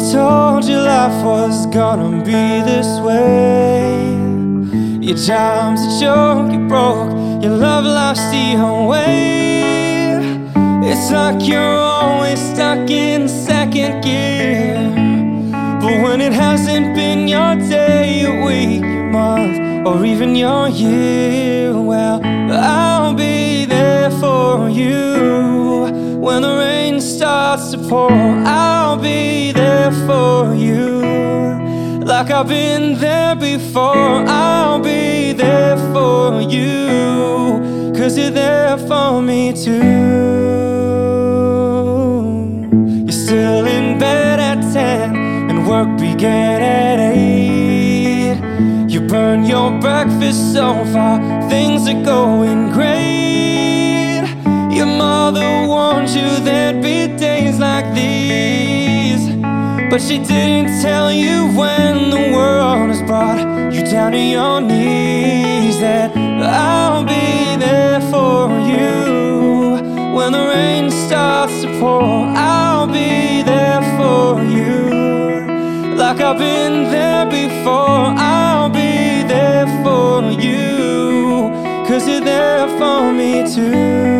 told you life was gonna be this way. Your job's a joke, you broke, your love life's DOA. It's like you're always stuck in second gear. But when it hasn't been your day, your week, your month, or even your year, well, I'll be there for you. When the rain starts to pour, I'll be there for you. Like I've been there before, I'll be there for you. Cause you're there for me too. You're still in bed at 10, and work began at 8. You burn your breakfast so far, things are going great. Your mother warned you there'd be days like these. But she didn't tell you when the world has brought you down to your knees that I'll be there for you. When the rain starts to pour, I'll be there for you. Like I've been there before, I'll be there for you. Cause you're there for me too.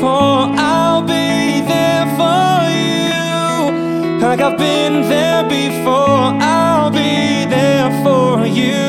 Pour. I'll be there for you like I've been there before. I'll be there for you